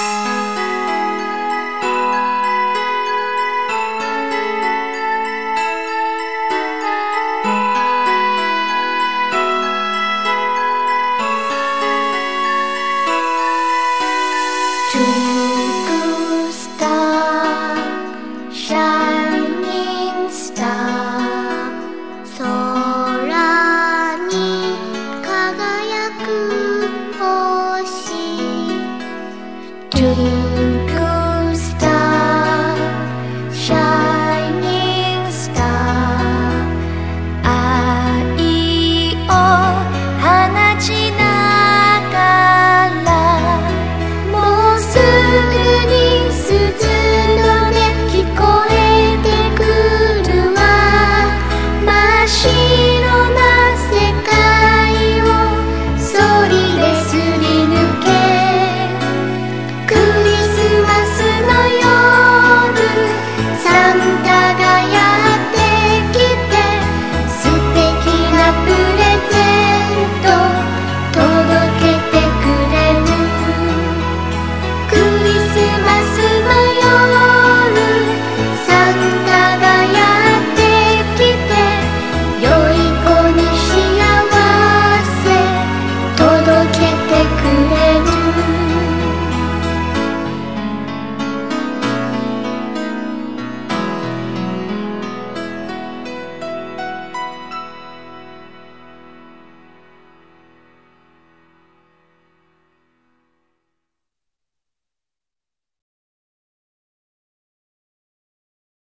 Twinkle You.